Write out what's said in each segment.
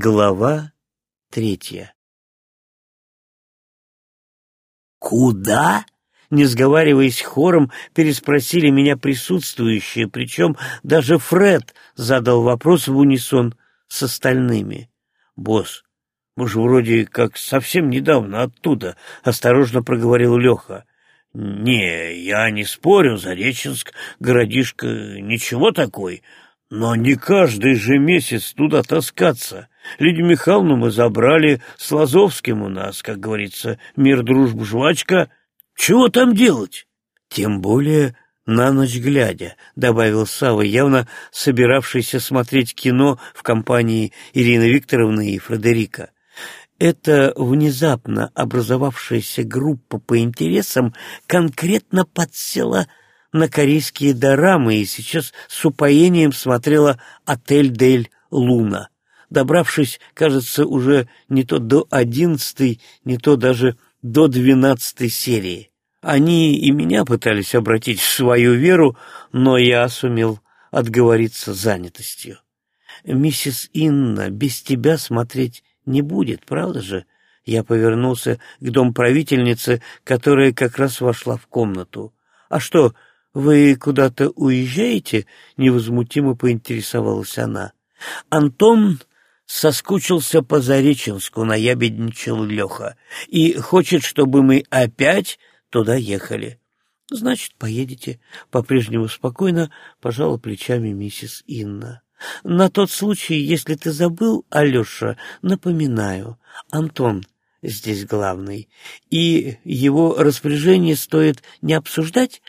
Глава третья «Куда?» Не сговариваясь хором, переспросили меня присутствующие, причем даже Фред задал вопрос в унисон с остальными. «Босс, мы же вроде как совсем недавно оттуда», — осторожно проговорил Леха. «Не, я не спорю, Зареченск, городишко, ничего такой, но не каждый же месяц туда таскаться. Лидию Михайловну мы забрали, с Лазовским у нас, как говорится, мир, дружба, жвачка. Чего там делать? Тем более на ночь глядя, — добавил Сава, явно собиравшийся смотреть кино в компании Ирины Викторовны и Фредерика. Эта внезапно образовавшаяся группа по интересам конкретно подсела на корейские дорамы и сейчас с упоением смотрела «Отель Дель Луна», добравшись, кажется, уже не то до одиннадцатой, не то даже до двенадцатой серии. Они и меня пытались обратить в свою веру, но я сумел отговориться занятостью. «Миссис Инна, без тебя смотреть не будет, правда же?» Я повернулся к домправительнице, которая как раз вошла в комнату. «А что, вы куда-то уезжаете?» — невозмутимо поинтересовалась она. Антон соскучился по Зареченску, наябедничал Леха, и хочет, чтобы мы опять туда ехали. Значит, поедете. По-прежнему спокойно пожала плечами миссис Инна. На тот случай, если ты забыл, Алеша, напоминаю, Антон здесь главный, и его распоряжение стоит не обсуждать,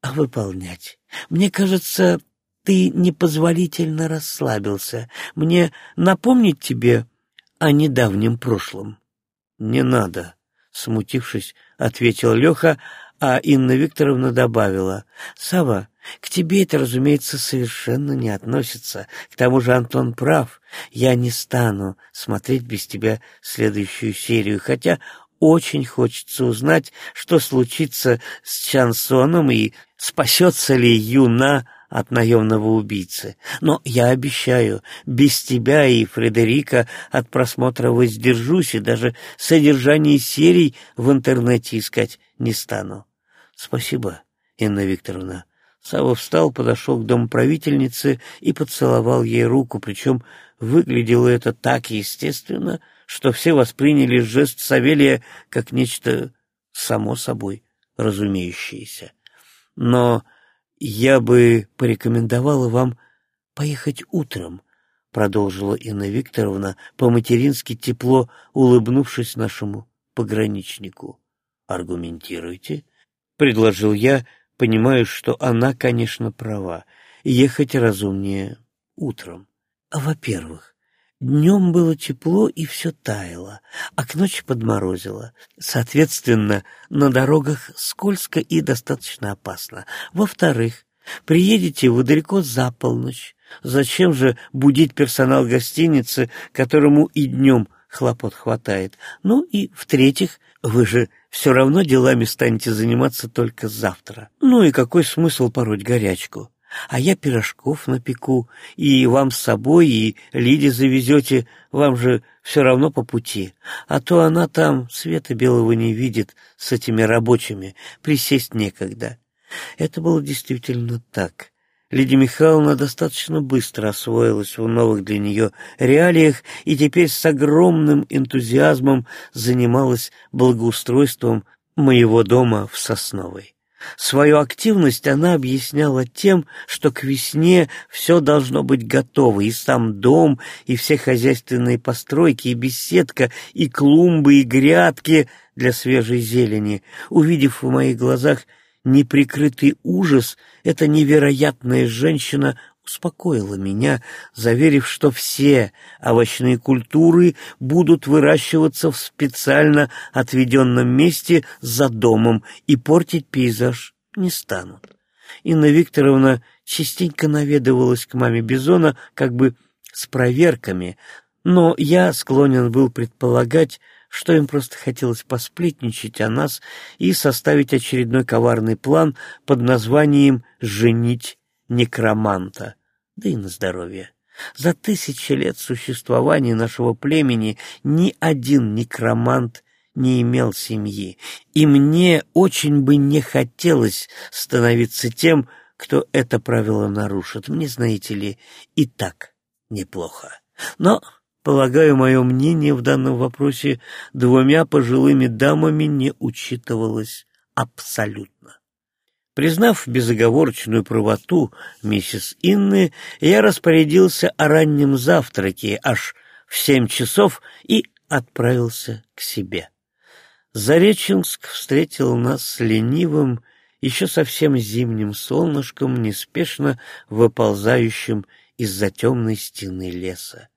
а выполнять. Мне кажется, ты непозволительно расслабился. Мне напомнить тебе о недавнем прошлом? — Не надо, — смутившись, ответил Леха, а Инна Викторовна добавила. — Сава, к тебе это, разумеется, совершенно не относится. К тому же Антон прав. Я не стану смотреть без тебя следующую серию, хотя очень хочется узнать, что случится с Чансоном и спасется ли Юна от наемного убийцы. Но я обещаю, без тебя и Фредерика от просмотра воздержусь и даже содержание серий в интернете искать не стану. Спасибо, Инна Викторовна. Сава встал, подошел к домоправительнице и поцеловал ей руку, причем выглядело это так естественно, что все восприняли жест Савелия как нечто само собой разумеющееся. Но я бы порекомендовала вам поехать утром, продолжила Инна Викторовна, по-матерински тепло улыбнувшись нашему пограничнику. «Аргументируйте», — предложил я, понимая, что она, конечно, права. Ехать разумнее утром. Во-первых, Днем было тепло и все таяло, а к ночи подморозило. Соответственно, на дорогах скользко и достаточно опасно. Во-вторых, приедете вы далеко за полночь. Зачем же будить персонал гостиницы, которому и днем хлопот хватает? Ну и в-третьих, вы же все равно делами станете заниматься только завтра. Ну и какой смысл пороть горячку? А я пирожков напеку, и вам с собой, и Лиде завезете, вам же все равно по пути, а то она там света белого не видит с этими рабочими, присесть некогда. Это было действительно так. Лидия Михайловна достаточно быстро освоилась в новых для нее реалиях и теперь с огромным энтузиазмом занималась благоустройством моего дома в Сосновой. Свою активность она объясняла тем, что к весне все должно быть готово, и сам дом, и все хозяйственные постройки, и беседка, и клумбы, и грядки для свежей зелени. Увидев в моих глазах неприкрытый ужас, эта невероятная женщина успокоила меня, заверив, что все овощные культуры будут выращиваться в специально отведенном месте за домом и портить пейзаж не станут. Инна Викторовна частенько наведывалась к маме Бизона как бы с проверками, но я склонен был предполагать, что им просто хотелось посплетничать о нас и составить очередной коварный план под названием «женить некроманта» да и на здоровье. За тысячи лет существования нашего племени ни один некромант не имел семьи, и мне очень бы не хотелось становиться тем, кто это правило нарушит. Мне, знаете ли, и так неплохо. Но, полагаю, мое мнение в данном вопросе двумя пожилыми дамами не учитывалось абсолютно. Признав безоговорочную правоту миссис Инны, я распорядился о раннем завтраке аж в семь часов и отправился к себе. Зареченск встретил нас с ленивым, еще совсем зимним солнышком, неспешно выползающим из-за темной стены леса.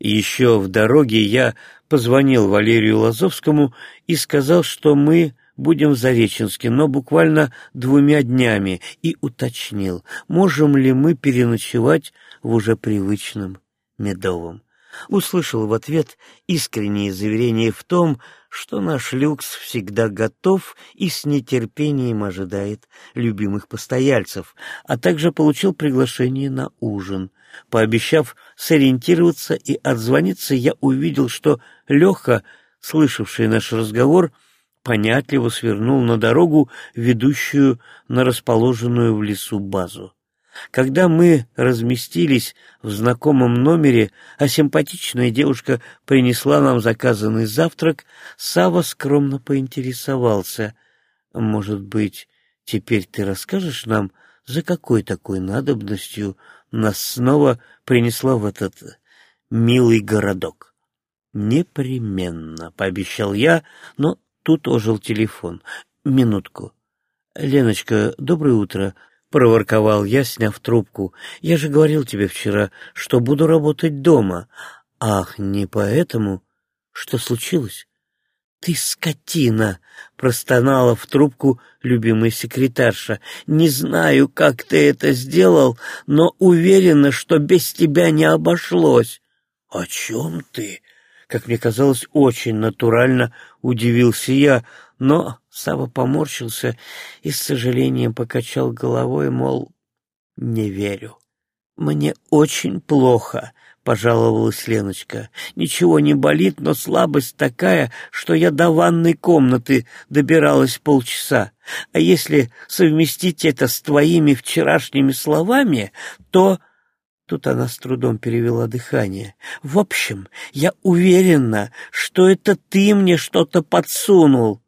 Еще в дороге я позвонил Валерию Лазовскому и сказал, что мы будем в Зареченске, но буквально двумя днями, и уточнил, можем ли мы переночевать в уже привычном Медовом. Услышал в ответ искреннее заверение в том, что наш люкс всегда готов и с нетерпением ожидает любимых постояльцев, а также получил приглашение на ужин. Пообещав сориентироваться и отзвониться, я увидел, что Леха, слышавший наш разговор, — понятливо свернул на дорогу, ведущую на расположенную в лесу базу. Когда мы разместились в знакомом номере, а симпатичная девушка принесла нам заказанный завтрак, Сава скромно поинтересовался. «Может быть, теперь ты расскажешь нам, за какой такой надобностью нас снова принесла в этот милый городок?» «Непременно», — пообещал я, но Тут ожил телефон. «Минутку». «Леночка, доброе утро», — проворковал я, сняв трубку. «Я же говорил тебе вчера, что буду работать дома». «Ах, не поэтому? Что случилось?» «Ты скотина!» — простонала в трубку любимая секретарша. «Не знаю, как ты это сделал, но уверена, что без тебя не обошлось». «О чем ты?» Как мне казалось, очень натурально удивился я, но Сава поморщился и с сожалением покачал головой, мол, не верю. «Мне очень плохо», — пожаловалась Леночка. «Ничего не болит, но слабость такая, что я до ванной комнаты добиралась полчаса. А если совместить это с твоими вчерашними словами, то Тут она с трудом перевела дыхание. «В общем, я уверена, что это ты мне что-то подсунул».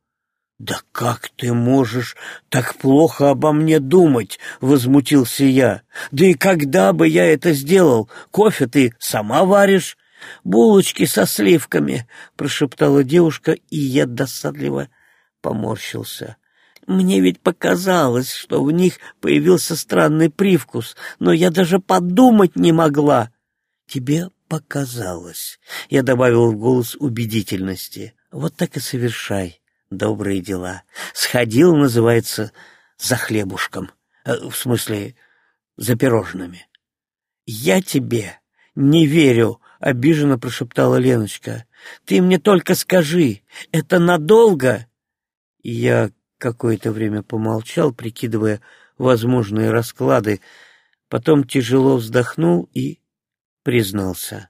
«Да как ты можешь так плохо обо мне думать?» — возмутился я. «Да и когда бы я это сделал? Кофе ты сама варишь?» «Булочки со сливками», — прошептала девушка, и я досадливо поморщился. Мне ведь показалось, что в них появился странный привкус, но я даже подумать не могла. Тебе показалось. Я добавил в голос убедительности. Вот так и совершай добрые дела. Сходил, называется, за хлебушком. Э, в смысле, за пирожными. Я тебе не верю, обиженно прошептала Леночка. Ты мне только скажи, это надолго? Я какое-то время помолчал, прикидывая возможные расклады, потом тяжело вздохнул и признался.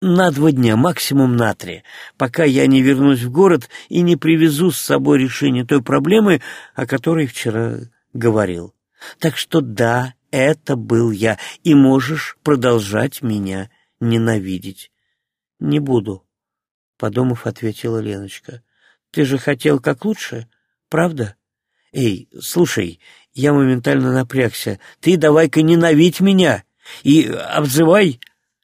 «На два дня, максимум на три, пока я не вернусь в город и не привезу с собой решение той проблемы, о которой вчера говорил. Так что да, это был я, и можешь продолжать меня ненавидеть». «Не буду», — подумав, ответила Леночка. «Ты же хотел как лучше?» Правда? Эй, слушай, я моментально напрягся. Ты давай-ка ненавидь меня и обзывай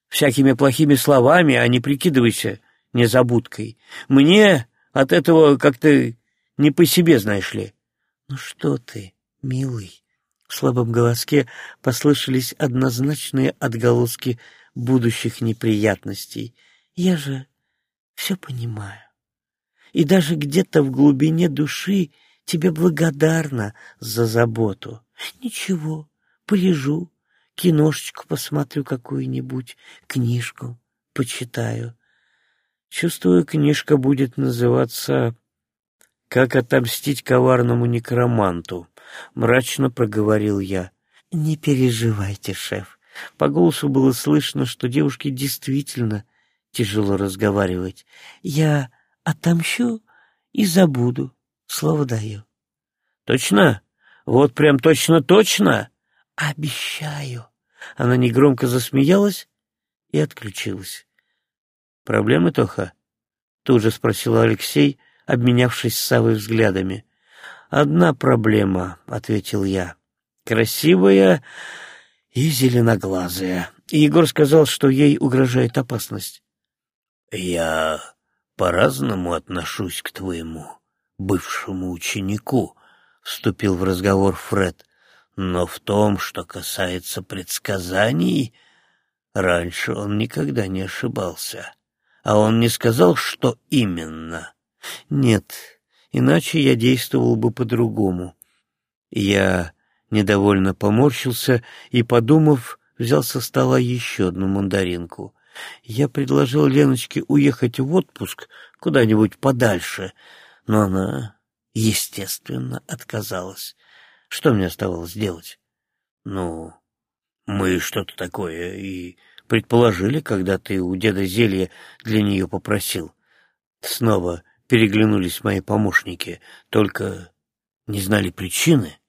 всякими плохими словами, а не прикидывайся незабудкой. Мне от этого как-то не по себе, знаешь ли. Ну что ты, милый? В слабом голоске послышались однозначные отголоски будущих неприятностей. Я же все понимаю и даже где-то в глубине души тебе благодарна за заботу. Ничего, полежу, киношечку посмотрю какую-нибудь, книжку почитаю. Чувствую, книжка будет называться «Как отомстить коварному некроманту», — мрачно проговорил я. «Не переживайте, шеф», По голосу было слышно, что девушке действительно тяжело разговаривать. «Я отомщу и забуду, слово даю». «Точно? Вот прям точно-точно?» «Обещаю». Она негромко засмеялась и отключилась. «Проблемы, Тоха?» — тут же спросил Алексей, обменявшись с Савой взглядами. «Одна проблема», — ответил я. «Красивая и зеленоглазая». Егор сказал, что ей угрожает опасность. «Я по-разному отношусь к твоему бывшему ученику», — вступил в разговор Фред. «Но в том, что касается предсказаний, раньше он никогда не ошибался. А он не сказал, что именно». «Нет, иначе я действовал бы по-другому». Я недовольно поморщился и, подумав, взял со стола еще одну мандаринку. Я предложил Леночке уехать в отпуск куда-нибудь подальше, но она, естественно, отказалась. Что мне оставалось делать? Ну, мы что-то такое и предположили, когда ты у деда зелье для нее попросил. Снова переглянулись мои помощники, только не знали причины.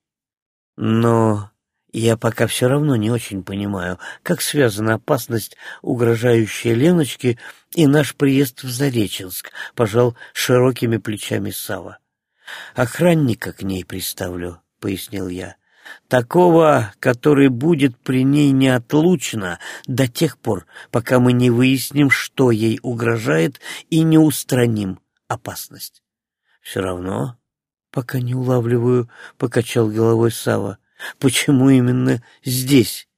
Но я пока все равно не очень понимаю, как связана опасность, угрожающая Леночке, и наш приезд в Зареченск, пожал широкими плечами Сава. Охранника к ней приставлю, — пояснил я. Такого, который будет при ней неотлучно до тех пор, пока мы не выясним, что ей угрожает, и не устраним опасность. Все равно, пока не улавливаю, — покачал головой Сава. Почему именно здесь?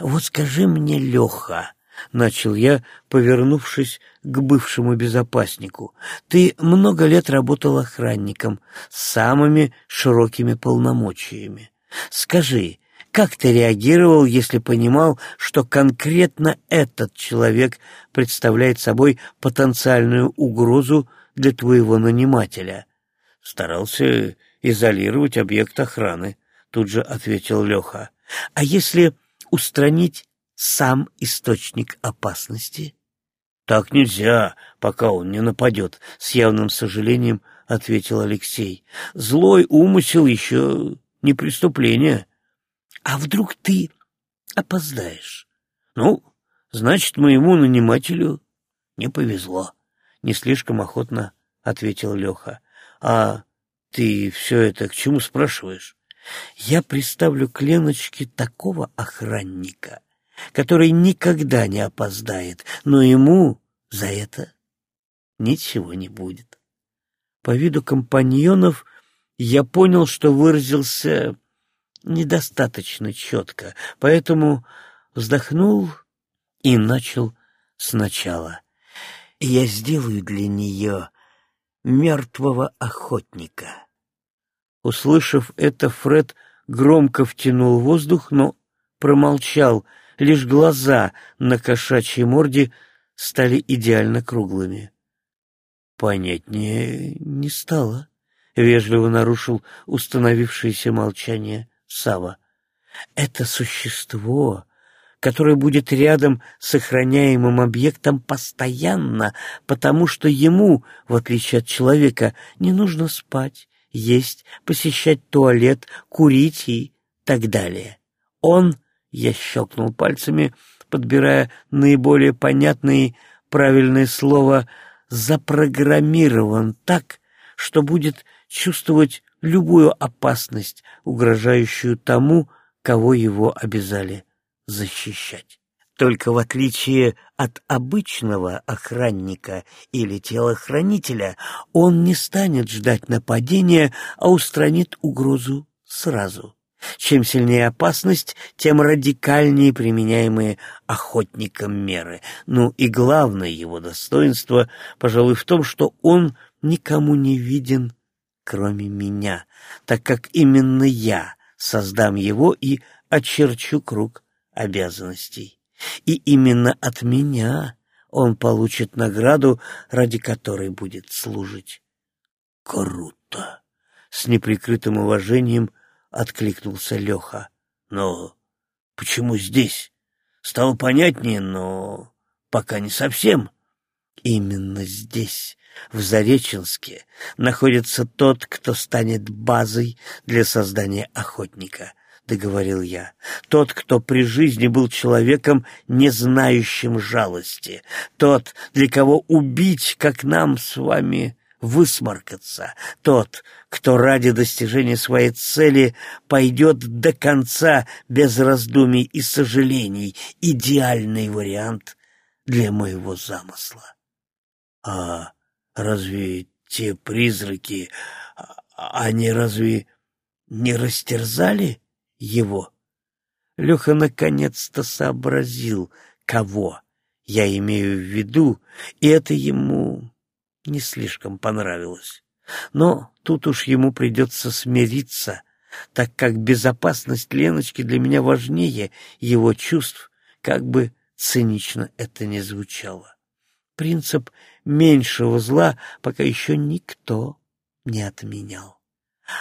Вот скажи мне, Леха, — начал я, повернувшись к бывшему безопаснику, — ты много лет работал охранником с самыми широкими полномочиями. Скажи, как ты реагировал, если понимал, что конкретно этот человек представляет собой потенциальную угрозу для твоего нанимателя? Старался изолировать объект охраны, тут же ответил Леха. А если устранить сам источник опасности? Так нельзя, пока он не нападет, с явным сожалением ответил Алексей. Злой умысел еще не преступление. А вдруг ты опоздаешь? Ну, значит, моему нанимателю не повезло. Не слишком охотно ответил Леха. А ты все это к чему спрашиваешь? Я представлю к Леночке такого охранника, который никогда не опоздает, но ему за это ничего не будет. По виду компаньонов я понял, что выразился недостаточно четко, поэтому вздохнул и начал сначала. Я сделаю для нее мертвого охотника. Услышав это, Фред громко втянул воздух, но промолчал, лишь глаза на кошачьей морде стали идеально круглыми. Понятнее не стало, — вежливо нарушил установившееся молчание Сава. Это существо, которое будет рядом с охраняемым объектом постоянно, потому что ему, в отличие от человека, не нужно спать есть, посещать туалет, курить и так далее. Он, я щелкнул пальцами, подбирая наиболее понятные правильное слово, запрограммирован так, что будет чувствовать любую опасность, угрожающую тому, кого его обязали защищать. Только в отличие от обычного охранника или телохранителя, он не станет ждать нападения, а устранит угрозу сразу. Чем сильнее опасность, тем радикальнее применяемые охотником меры. Ну и главное его достоинство, пожалуй, в том, что он никому не виден, кроме меня, так как именно я создам его и очерчу круг обязанностей. И именно от меня он получит награду, ради которой будет служить. Круто! С неприкрытым уважением откликнулся Леха. Но почему здесь? Стало понятнее, но пока не совсем. Именно здесь, в Зареченске, находится тот, кто станет базой для создания охотника —— договорил я. «Тот, кто при жизни был человеком, не знающим жалости. Тот, для кого убить, как нам с вами, высморкаться. Тот, кто ради достижения своей цели пойдет до конца без раздумий и сожалений. Идеальный вариант для моего замысла». «А разве те призраки, а, они разве не растерзали?» Его. Леха наконец-то сообразил, кого я имею в виду, и это ему не слишком понравилось. Но тут уж ему придется смириться, так как безопасность Леночки для меня важнее его чувств, как бы цинично это ни звучало. Принцип меньшего зла пока еще никто не отменял.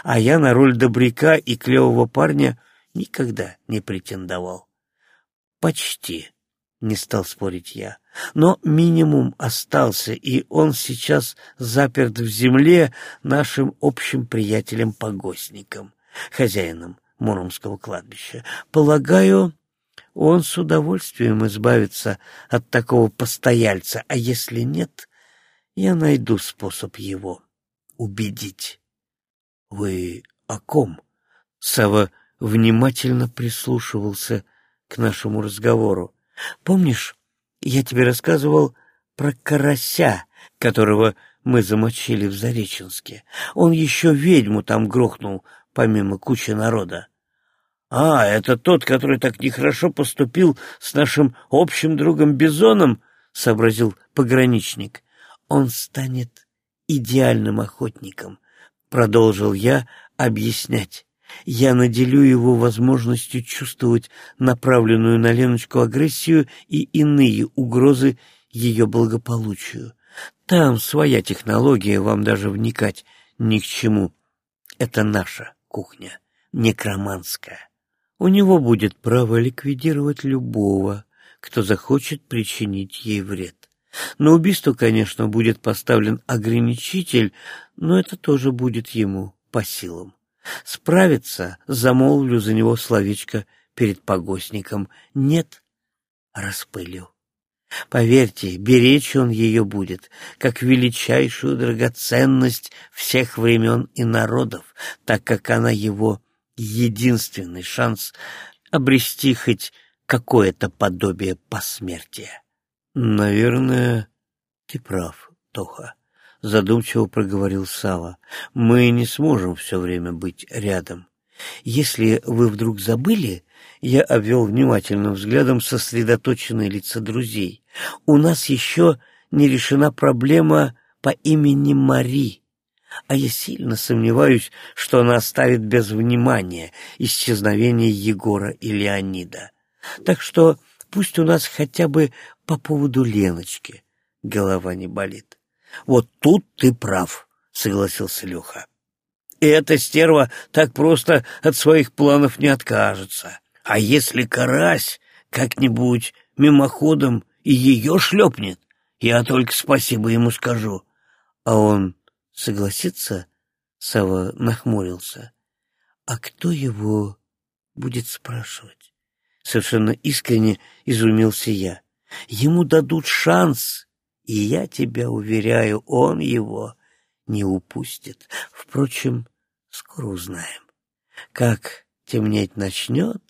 А я на роль добряка и клевого парня — никогда не претендовал. Почти, не стал спорить я. Но минимум остался, и он сейчас заперт в земле нашим общим приятелем-погостником, хозяином Муромского кладбища. Полагаю, он с удовольствием избавится от такого постояльца, а если нет, я найду способ его убедить. — Вы о ком? Сава внимательно прислушивался к нашему разговору. «Помнишь, я тебе рассказывал про карася, которого мы замочили в Зареченске? Он еще ведьму там грохнул, помимо кучи народа. «А, это тот, который так нехорошо поступил с нашим общим другом Бизоном?» — сообразил пограничник. «Он станет идеальным охотником», — продолжил я объяснять я наделю его возможностью чувствовать направленную на Леночку агрессию и иные угрозы ее благополучию. Там своя технология, вам даже вникать ни к чему. Это наша кухня, некроманская. У него будет право ликвидировать любого, кто захочет причинить ей вред. На убийство, конечно, будет поставлен ограничитель, но это тоже будет ему по силам. Справиться, замолвлю за него словечко перед погостником. Нет, распылю. Поверьте, беречь он ее будет, как величайшую драгоценность всех времен и народов, так как она его единственный шанс обрести хоть какое-то подобие посмертия. Наверное, ты прав, Тоха задумчиво проговорил Сава. Мы не сможем все время быть рядом. Если вы вдруг забыли, я обвел внимательным взглядом сосредоточенные лица друзей. У нас еще не решена проблема по имени Мари, а я сильно сомневаюсь, что она оставит без внимания исчезновение Егора и Леонида. Так что пусть у нас хотя бы по поводу Леночки голова не болит. Вот тут ты прав, согласился Леха. И эта стерва так просто от своих планов не откажется. А если карась как-нибудь мимоходом и ее шлепнет, я только спасибо ему скажу. А он согласится? Сава нахмурился. А кто его будет спрашивать? Совершенно искренне изумился я. Ему дадут шанс и я тебя уверяю, он его не упустит. Впрочем, скоро узнаем. Как темнеть начнет,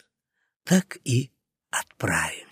так и отправим.